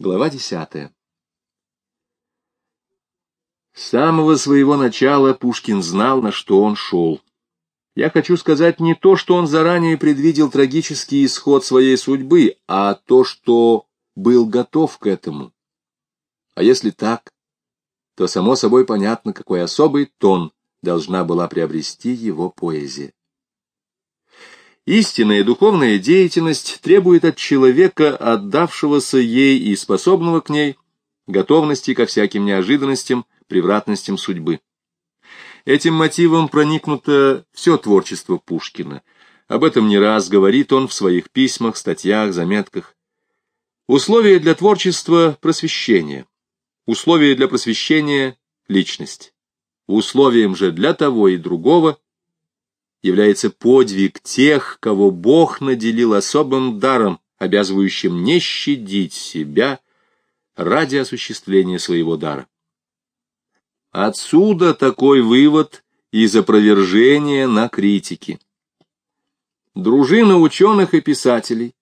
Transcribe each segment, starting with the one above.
Глава десятая. С самого своего начала Пушкин знал, на что он шел. Я хочу сказать не то, что он заранее предвидел трагический исход своей судьбы, а то, что был готов к этому. А если так, то само собой понятно, какой особый тон должна была приобрести его поэзия. Истинная духовная деятельность требует от человека, отдавшегося ей и способного к ней, готовности ко всяким неожиданностям, превратностям судьбы. Этим мотивом проникнуто все творчество Пушкина. Об этом не раз говорит он в своих письмах, статьях, заметках. Условия для творчества – просвещение. Условия для просвещения – личность. Условием же для того и другого является подвиг тех, кого Бог наделил особым даром, обязывающим не щадить себя ради осуществления своего дара. Отсюда такой вывод из опровержения на критики. Дружина ученых и писателей,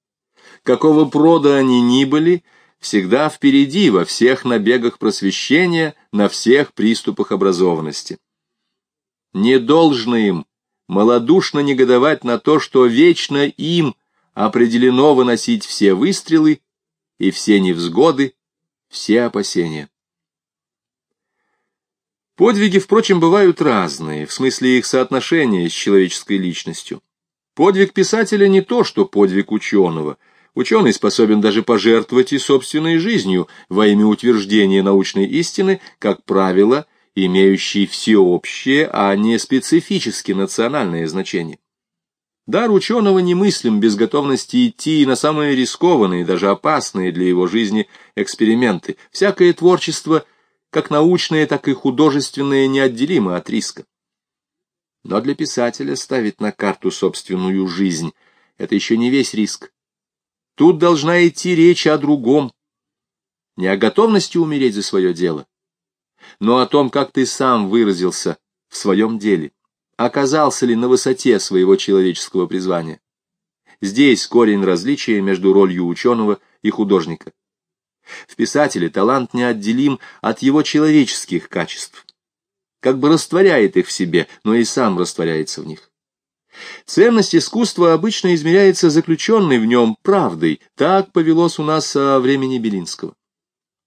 какого прода они ни были, всегда впереди во всех набегах просвещения, на всех приступах образованности. Не должно им малодушно негодовать на то, что вечно им определено выносить все выстрелы и все невзгоды, все опасения. Подвиги, впрочем, бывают разные, в смысле их соотношения с человеческой личностью. Подвиг писателя не то, что подвиг ученого. Ученый способен даже пожертвовать и собственной жизнью во имя утверждения научной истины, как правило, имеющий всеобщее, а не специфически национальное значение. Дар ученого немыслим без готовности идти на самые рискованные, даже опасные для его жизни эксперименты. Всякое творчество, как научное, так и художественное, неотделимо от риска. Но для писателя ставить на карту собственную жизнь — это еще не весь риск. Тут должна идти речь о другом. Не о готовности умереть за свое дело, но о том, как ты сам выразился в своем деле, оказался ли на высоте своего человеческого призвания. Здесь корень различия между ролью ученого и художника. В писателе талант неотделим от его человеческих качеств. Как бы растворяет их в себе, но и сам растворяется в них. Ценность искусства обычно измеряется заключенной в нем правдой. Так повелось у нас со времени Белинского.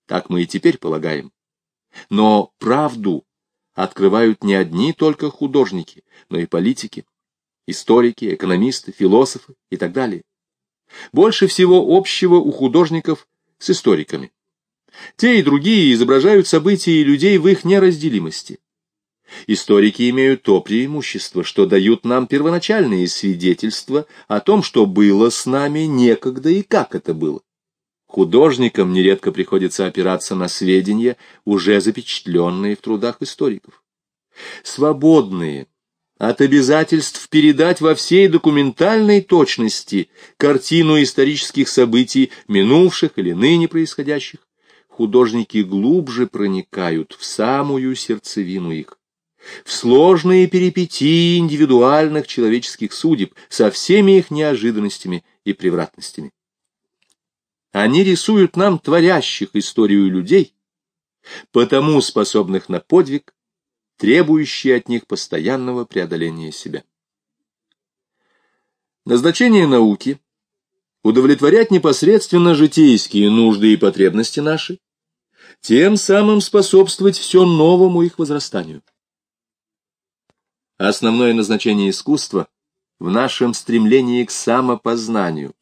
Так мы и теперь полагаем. Но правду открывают не одни только художники, но и политики, историки, экономисты, философы и так далее. Больше всего общего у художников с историками. Те и другие изображают события и людей в их неразделимости. Историки имеют то преимущество, что дают нам первоначальные свидетельства о том, что было с нами некогда и как это было. Художникам нередко приходится опираться на сведения, уже запечатленные в трудах историков. Свободные от обязательств передать во всей документальной точности картину исторических событий, минувших или ныне происходящих, художники глубже проникают в самую сердцевину их, в сложные перипетии индивидуальных человеческих судеб со всеми их неожиданностями и превратностями. Они рисуют нам творящих историю людей, потому способных на подвиг, требующий от них постоянного преодоления себя. Назначение науки – удовлетворять непосредственно житейские нужды и потребности наши, тем самым способствовать все новому их возрастанию. Основное назначение искусства в нашем стремлении к самопознанию,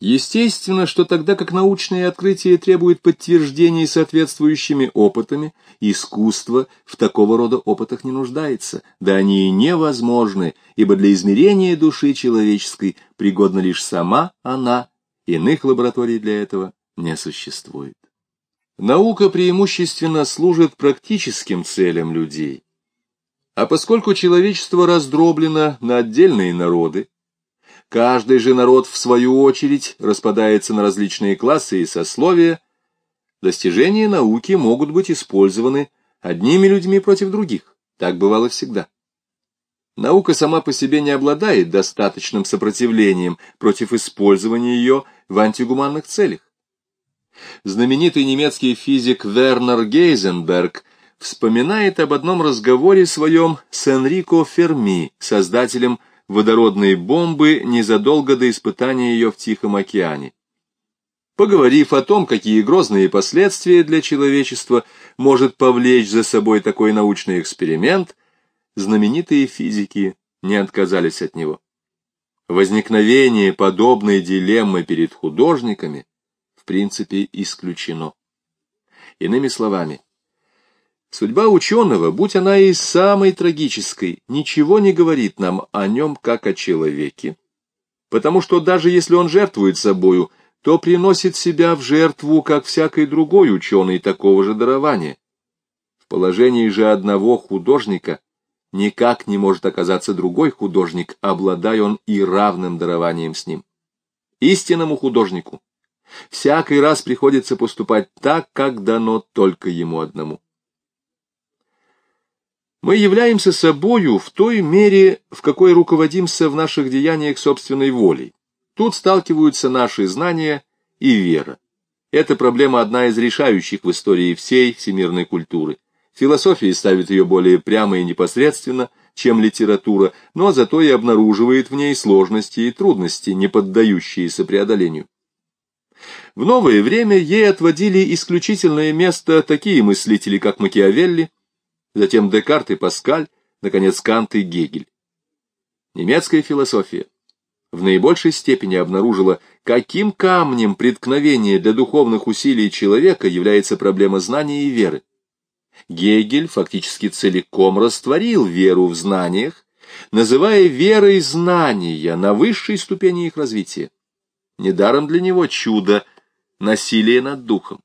Естественно, что тогда как научные открытия требуют подтверждений соответствующими опытами, искусство в такого рода опытах не нуждается, да они и невозможны, ибо для измерения души человеческой пригодна лишь сама она, иных лабораторий для этого не существует. Наука преимущественно служит практическим целям людей. А поскольку человечество раздроблено на отдельные народы, Каждый же народ, в свою очередь, распадается на различные классы и сословия. Достижения науки могут быть использованы одними людьми против других. Так бывало всегда. Наука сама по себе не обладает достаточным сопротивлением против использования ее в антигуманных целях. Знаменитый немецкий физик Вернер Гейзенберг вспоминает об одном разговоре своем с Энрико Ферми, создателем водородной бомбы незадолго до испытания ее в Тихом океане. Поговорив о том, какие грозные последствия для человечества может повлечь за собой такой научный эксперимент, знаменитые физики не отказались от него. Возникновение подобной дилеммы перед художниками в принципе исключено. Иными словами, судьба ученого, будь она и самой трагической, ничего не говорит нам о нем как о человеке, потому что даже если он жертвует собою – то приносит себя в жертву, как всякий другой ученый такого же дарования. В положении же одного художника никак не может оказаться другой художник, обладая он и равным дарованием с ним. Истинному художнику всякий раз приходится поступать так, как дано только ему одному. Мы являемся собою в той мере, в какой руководимся в наших деяниях собственной волей. Тут сталкиваются наши знания и вера. Эта проблема одна из решающих в истории всей всемирной культуры. Философия ставит ее более прямо и непосредственно, чем литература, но зато и обнаруживает в ней сложности и трудности, не поддающиеся преодолению. В новое время ей отводили исключительное место такие мыслители, как Макиавелли, затем Декарт и Паскаль, наконец Кант и Гегель. Немецкая философия в наибольшей степени обнаружила, каким камнем преткновения для духовных усилий человека является проблема знания и веры. Гегель фактически целиком растворил веру в знаниях, называя верой знания на высшей ступени их развития. Недаром для него чудо — насилие над духом.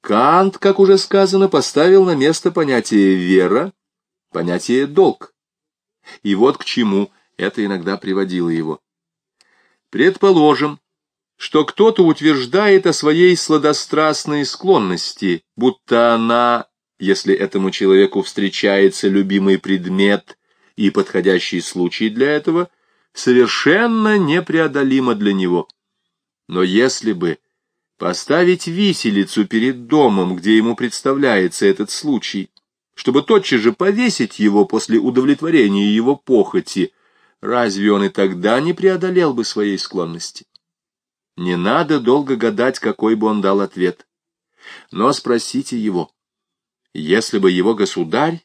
Кант, как уже сказано, поставил на место понятие «вера», понятие «долг». И вот к чему это иногда приводило его. Предположим, что кто-то утверждает о своей сладострастной склонности, будто она, если этому человеку встречается любимый предмет и подходящий случай для этого, совершенно непреодолима для него. Но если бы поставить виселицу перед домом, где ему представляется этот случай, чтобы тотчас же повесить его после удовлетворения его похоти, разве он и тогда не преодолел бы своей склонности? Не надо долго гадать, какой бы он дал ответ. Но спросите его, если бы его государь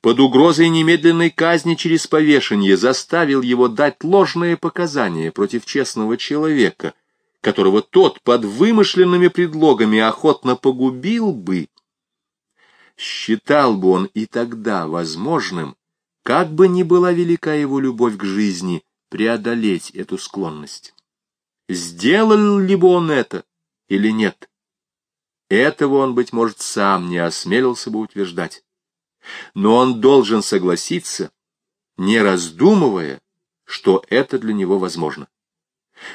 под угрозой немедленной казни через повешение заставил его дать ложные показания против честного человека, которого тот под вымышленными предлогами охотно погубил бы, считал бы он и тогда возможным как бы ни была велика его любовь к жизни, преодолеть эту склонность. Сделал ли бы он это или нет? Этого он, быть может, сам не осмелился бы утверждать. Но он должен согласиться, не раздумывая, что это для него возможно.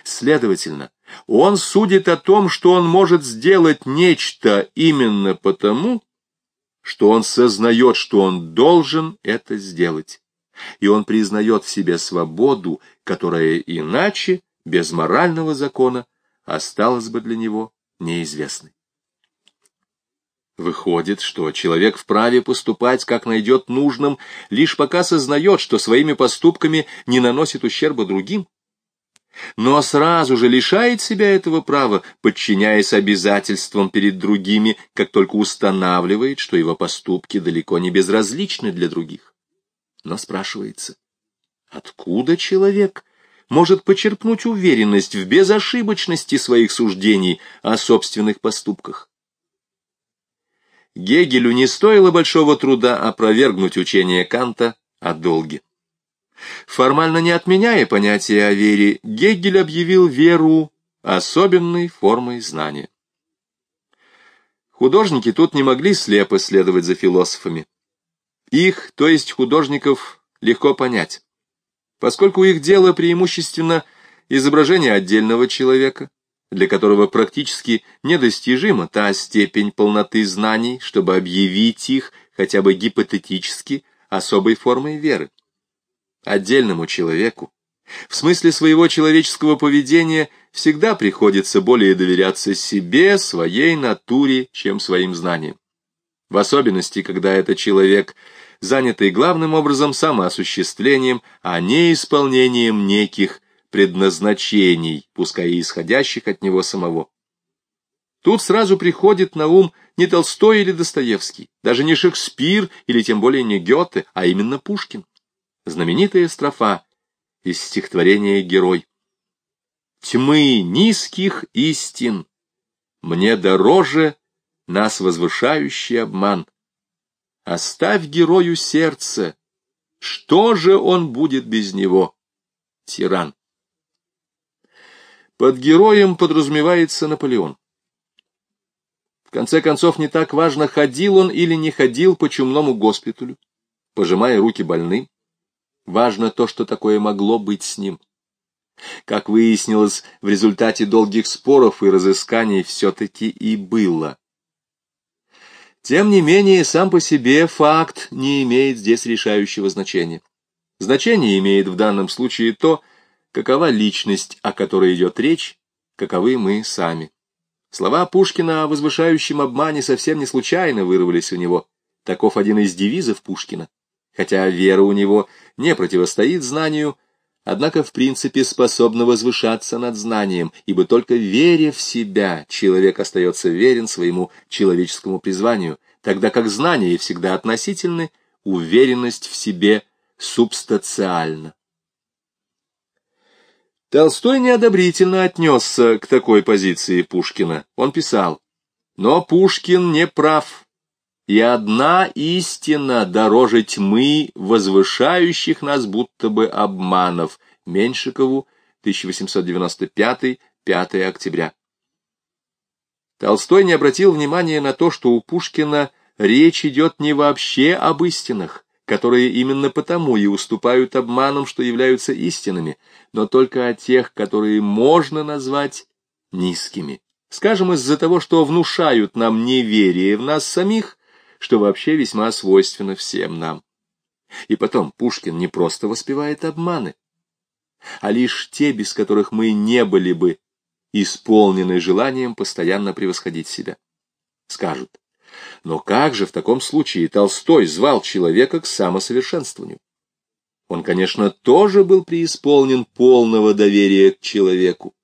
Следовательно, он судит о том, что он может сделать нечто именно потому, что он сознает, что он должен это сделать, и он признает в себе свободу, которая иначе, без морального закона, осталась бы для него неизвестной. Выходит, что человек вправе поступать, как найдет нужным, лишь пока сознает, что своими поступками не наносит ущерба другим но сразу же лишает себя этого права, подчиняясь обязательствам перед другими, как только устанавливает, что его поступки далеко не безразличны для других. Но спрашивается, откуда человек может почерпнуть уверенность в безошибочности своих суждений о собственных поступках? Гегелю не стоило большого труда опровергнуть учение Канта о долге. Формально не отменяя понятие о вере, Гегель объявил веру особенной формой знания. Художники тут не могли слепо следовать за философами. Их, то есть художников, легко понять, поскольку их дело преимущественно изображение отдельного человека, для которого практически недостижима та степень полноты знаний, чтобы объявить их хотя бы гипотетически особой формой веры. Отдельному человеку В смысле своего человеческого поведения всегда приходится более доверяться себе, своей натуре, чем своим знаниям. В особенности, когда это человек, занятый главным образом самоосуществлением, а не исполнением неких предназначений, пускай и исходящих от него самого. Тут сразу приходит на ум не Толстой или Достоевский, даже не Шекспир или тем более не Гёте, а именно Пушкин. Знаменитая строфа из стихотворения «Герой». «Тьмы низких истин мне дороже нас возвышающий обман. Оставь герою сердце, что же он будет без него? Тиран». Под героем подразумевается Наполеон. В конце концов, не так важно, ходил он или не ходил по чумному госпиталю, пожимая руки больным. Важно то, что такое могло быть с ним. Как выяснилось, в результате долгих споров и разысканий все-таки и было. Тем не менее, сам по себе факт не имеет здесь решающего значения. Значение имеет в данном случае то, какова личность, о которой идет речь, каковы мы сами. Слова Пушкина о возвышающем обмане совсем не случайно вырвались у него. Таков один из девизов Пушкина. Хотя вера у него не противостоит знанию, однако в принципе способна возвышаться над знанием, ибо только веря в себя человек остается верен своему человеческому призванию, тогда как знание всегда относительны, уверенность в себе субстациальна. Толстой неодобрительно отнесся к такой позиции Пушкина. Он писал, «Но Пушкин не прав, и одна истина дороже тьмы, возвышающих нас будто бы обманов». Меньшикову, 1895, 5 октября. Толстой не обратил внимания на то, что у Пушкина речь идет не вообще об истинах, которые именно потому и уступают обманам, что являются истинами, но только о тех, которые можно назвать низкими. Скажем, из-за того, что внушают нам неверие в нас самих, что вообще весьма свойственно всем нам. И потом, Пушкин не просто воспевает обманы, а лишь те, без которых мы не были бы исполнены желанием постоянно превосходить себя. Скажут, но как же в таком случае Толстой звал человека к самосовершенствованию? Он, конечно, тоже был преисполнен полного доверия к человеку,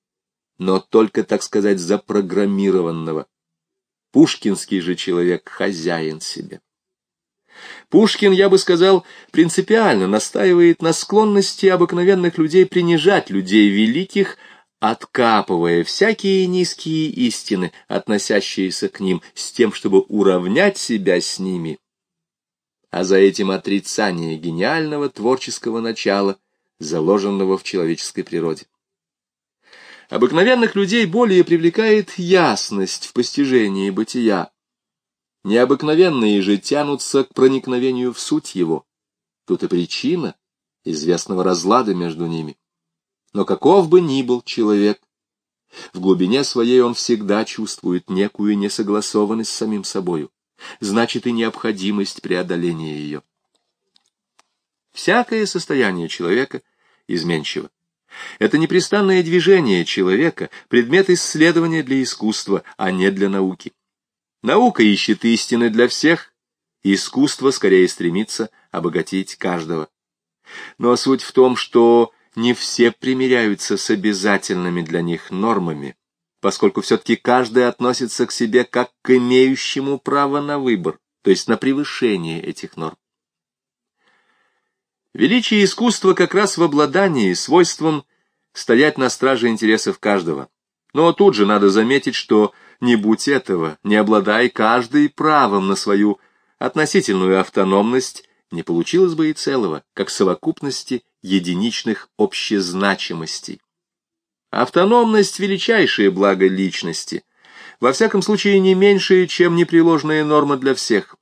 но только, так сказать, запрограммированного. Пушкинский же человек — хозяин себе. Пушкин, я бы сказал, принципиально настаивает на склонности обыкновенных людей принижать людей великих, откапывая всякие низкие истины, относящиеся к ним, с тем, чтобы уравнять себя с ними. А за этим отрицание гениального творческого начала, заложенного в человеческой природе. Обыкновенных людей более привлекает ясность в постижении бытия. Необыкновенные же тянутся к проникновению в суть его. Тут и причина известного разлада между ними. Но каков бы ни был человек, в глубине своей он всегда чувствует некую несогласованность с самим собою, значит и необходимость преодоления ее. Всякое состояние человека изменчиво. Это непрестанное движение человека, предмет исследования для искусства, а не для науки. Наука ищет истины для всех, искусство скорее стремится обогатить каждого. Но суть в том, что не все примиряются с обязательными для них нормами, поскольку все-таки каждый относится к себе как к имеющему право на выбор, то есть на превышение этих норм. Величие искусства как раз в обладании свойством стоять на страже интересов каждого. Но тут же надо заметить, что не будь этого, не обладая каждый правом на свою относительную автономность, не получилось бы и целого, как совокупности единичных общезначимостей. Автономность – величайшее благо личности, во всяком случае не меньшее, чем непреложная норма для всех.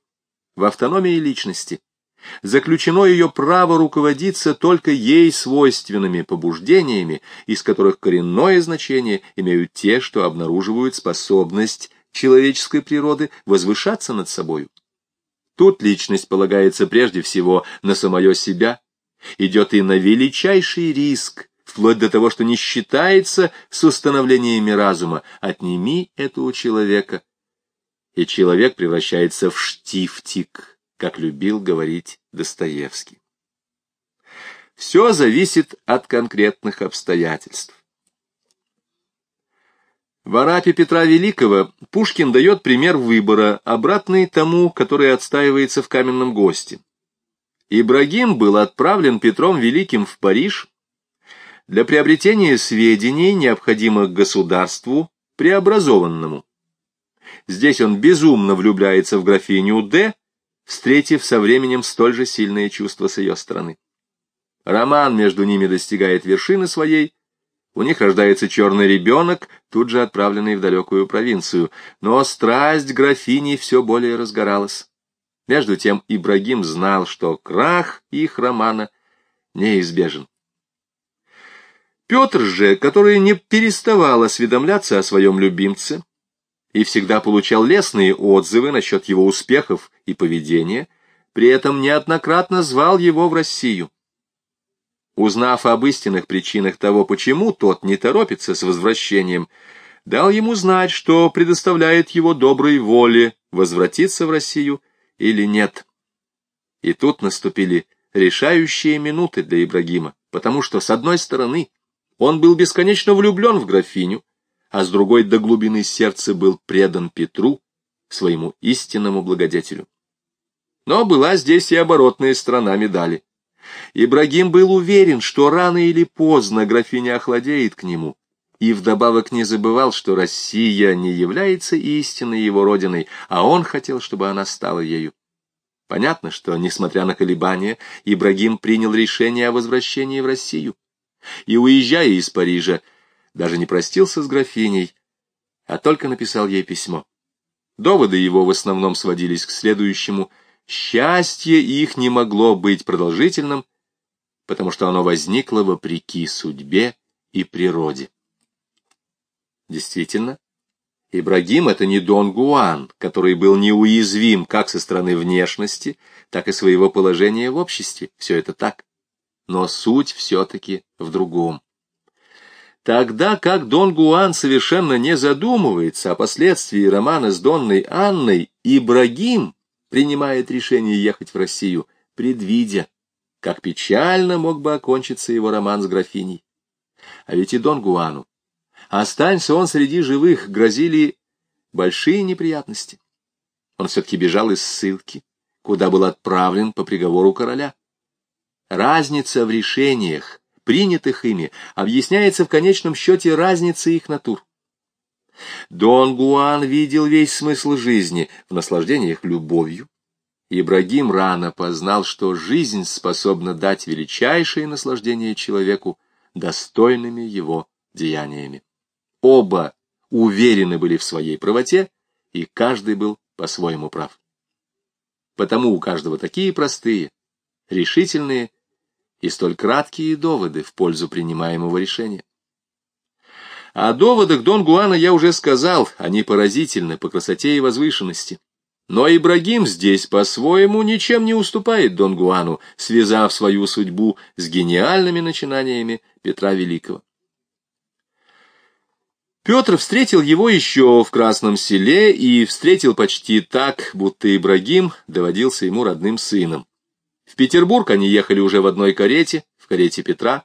В автономии личности заключено ее право руководиться только ей свойственными побуждениями, из которых коренное значение имеют те, что обнаруживают способность человеческой природы возвышаться над собою. Тут личность полагается прежде всего на самое себя, идет и на величайший риск вплоть до того, что не считается с установлениями разума. Отними это у человека, и человек превращается в штифтик, как любил говорить Достоевский. Все зависит от конкретных обстоятельств. В Арапе Петра Великого Пушкин дает пример выбора, обратный тому, который отстаивается в «Каменном госте». Ибрагим был отправлен Петром Великим в Париж для приобретения сведений, необходимых государству, преобразованному. Здесь он безумно влюбляется в графиню Д, встретив со временем столь же сильные чувства с ее стороны. Роман между ними достигает вершины своей, у них рождается черный ребенок, тут же отправленный в далекую провинцию, но страсть графини все более разгоралась. Между тем Ибрагим знал, что крах их романа неизбежен. Петр же, который не переставал осведомляться о своем любимце и всегда получал лестные отзывы насчет его успехов и поведения, при этом неоднократно звал его в Россию. Узнав об истинных причинах того, почему тот не торопится с возвращением, дал ему знать, что предоставляет его доброй воле возвратиться в Россию или нет. И тут наступили решающие минуты для Ибрагима, потому что, с одной стороны, он был бесконечно влюблен в графиню, а с другой до глубины сердца был предан Петру, своему истинному благодетелю. Но была здесь и оборотная сторона медали. Ибрагим был уверен, что рано или поздно графиня охладеет к нему, и вдобавок не забывал, что Россия не является истинной его родиной, а он хотел, чтобы она стала ею. Понятно, что, несмотря на колебания, Ибрагим принял решение о возвращении в Россию. И, уезжая из Парижа, даже не простился с графиней, а только написал ей письмо. Доводы его в основном сводились к следующему — Счастье их не могло быть продолжительным, потому что оно возникло вопреки судьбе и природе. Действительно, Ибрагим — это не Дон Гуан, который был неуязвим как со стороны внешности, так и своего положения в обществе. Все это так. Но суть все-таки в другом. Тогда как Дон Гуан совершенно не задумывается о последствии романа с Донной Анной, Ибрагим принимает решение ехать в Россию, предвидя, как печально мог бы окончиться его роман с графиней. А ведь и Дон Гуану, останься он среди живых, грозили большие неприятности. Он все-таки бежал из ссылки, куда был отправлен по приговору короля. Разница в решениях, принятых ими, объясняется в конечном счете разницей их натур. Дон Гуан видел весь смысл жизни в наслаждениях любовью. Ибрагим рано познал, что жизнь способна дать величайшее наслаждение человеку достойными его деяниями. Оба уверены были в своей правоте, и каждый был по-своему прав. Потому у каждого такие простые, решительные и столь краткие доводы в пользу принимаемого решения. О доводах Дон Гуана я уже сказал, они поразительны по красоте и возвышенности. Но Ибрагим здесь по-своему ничем не уступает Дон Гуану, связав свою судьбу с гениальными начинаниями Петра Великого. Петр встретил его еще в Красном селе и встретил почти так, будто Ибрагим доводился ему родным сыном. В Петербург они ехали уже в одной карете, в карете Петра,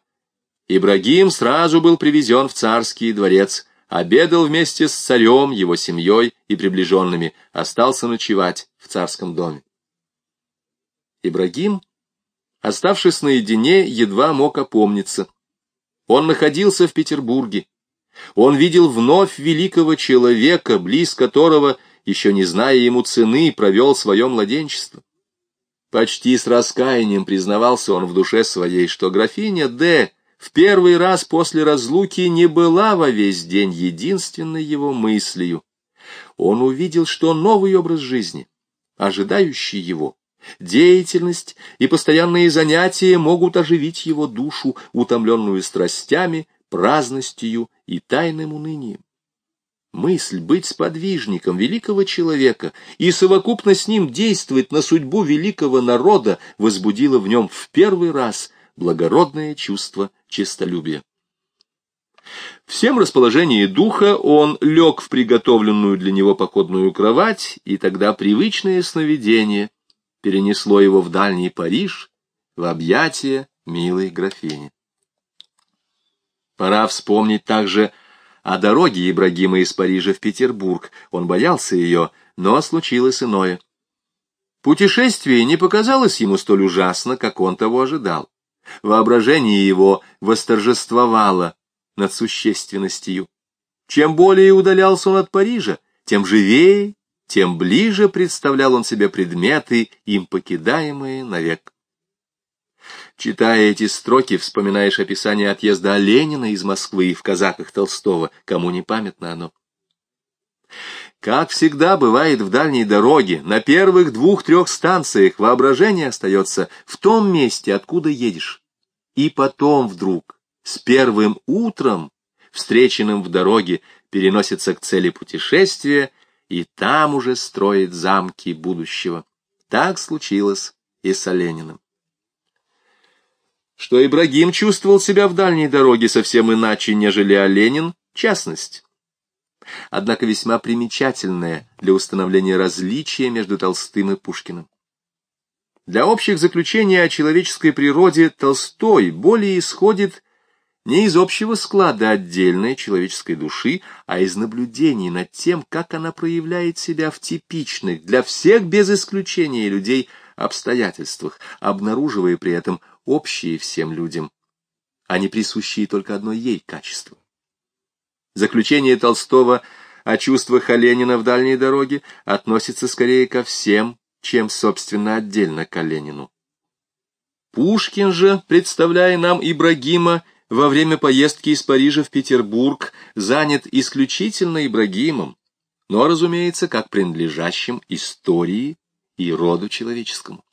Ибрагим сразу был привезен в царский дворец, обедал вместе с царем, его семьей и приближенными, остался ночевать в царском доме. Ибрагим, оставшись наедине, едва мог опомниться. Он находился в Петербурге. Он видел вновь великого человека, близ которого, еще не зная ему цены, провел свое младенчество. Почти с раскаянием признавался он в душе своей, что графиня Д в первый раз после разлуки не была во весь день единственной его мыслью. Он увидел, что новый образ жизни, ожидающий его, деятельность и постоянные занятия могут оживить его душу, утомленную страстями, праздностью и тайным унынием. Мысль быть сподвижником великого человека и совокупно с ним действовать на судьбу великого народа возбудила в нем в первый раз благородное чувство честолюбия. Всем расположении духа он лег в приготовленную для него походную кровать, и тогда привычное сновидение перенесло его в дальний Париж, в объятия милой графини. Пора вспомнить также о дороге Ибрагима из Парижа в Петербург. Он боялся ее, но случилось иное. Путешествие не показалось ему столь ужасно, как он того ожидал. Воображение его восторжествовало над существенностью. Чем более удалялся он от Парижа, тем живее, тем ближе представлял он себе предметы, им покидаемые навек. Читая эти строки, вспоминаешь описание отъезда Ленина из Москвы в казаках Толстого, кому не памятно оно. Как всегда бывает в дальней дороге, на первых двух-трех станциях воображение остается в том месте, откуда едешь. И потом вдруг, с первым утром, встреченным в дороге, переносится к цели путешествия, и там уже строит замки будущего. Так случилось и с Олениным. Что Ибрагим чувствовал себя в дальней дороге совсем иначе, нежели Оленин, частность. Однако весьма примечательная для установления различия между Толстым и Пушкиным. Для общих заключений о человеческой природе Толстой более исходит не из общего склада отдельной человеческой души, а из наблюдений над тем, как она проявляет себя в типичных для всех без исключения людей обстоятельствах, обнаруживая при этом общие всем людям, а не присущие только одной ей качеству. Заключение Толстого о чувствах Оленина в дальней дороге относится скорее ко всем, чем, собственно, отдельно к Оленину. Пушкин же, представляя нам Ибрагима во время поездки из Парижа в Петербург, занят исключительно Ибрагимом, но, разумеется, как принадлежащим истории и роду человеческому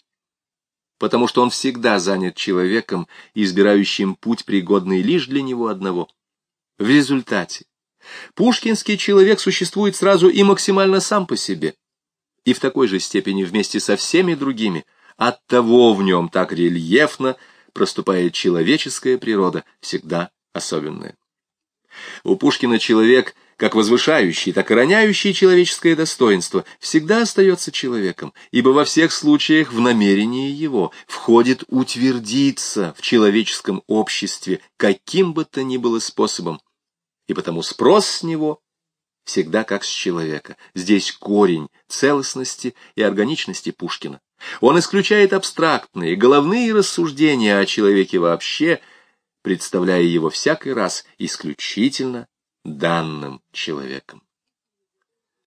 потому что он всегда занят человеком, избирающим путь, пригодный лишь для него одного. В результате пушкинский человек существует сразу и максимально сам по себе, и в такой же степени вместе со всеми другими, оттого в нем так рельефно проступает человеческая природа, всегда особенная. У Пушкина человек как возвышающий, так и роняющий человеческое достоинство, всегда остается человеком, ибо во всех случаях в намерении его входит утвердиться в человеческом обществе каким бы то ни было способом, и потому спрос с него всегда как с человека. Здесь корень целостности и органичности Пушкина. Он исключает абстрактные, головные рассуждения о человеке вообще, представляя его всякий раз исключительно данным человеком.